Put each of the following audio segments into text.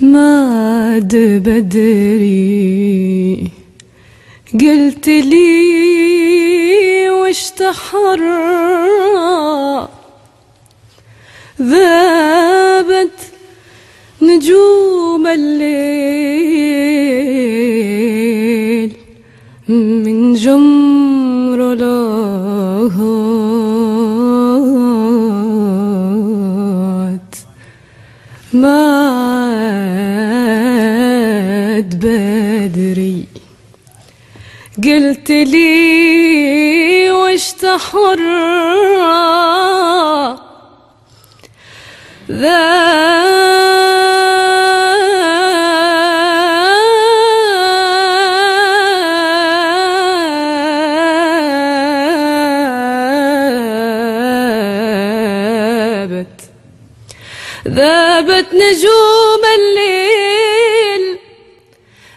ماد بدري. قلت لي وش تحر ذابت نجوم الليل من جمر لاهات ماد بدري. قلت لي وش تحر ذابت ذابت نجوم الليل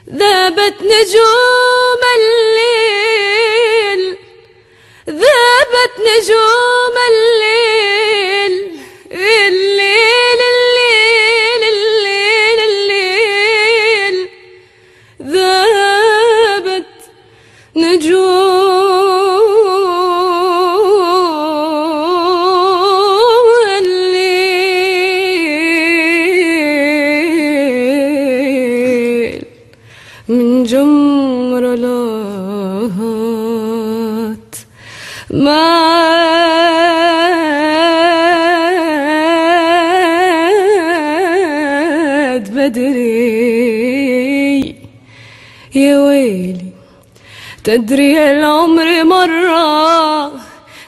ذابت نجوم الليل ذابت نجوم من جمر لهات ماد بدري. يا ويلي تدري العمر مرة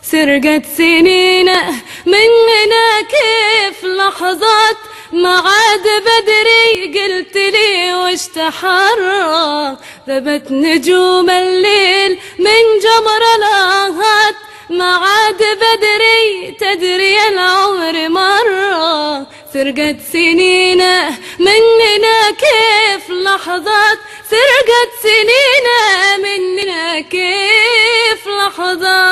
سرقت سنينة من كيف لحظات ما عاد بدري. قلت تحرى ذبت نجوم الليل من جمر لاهات ما عاد بدري تدري العمر مرة سرقت سنينة من هنا كيف لحظات. سرقت سنينة مننا كيف لحظات.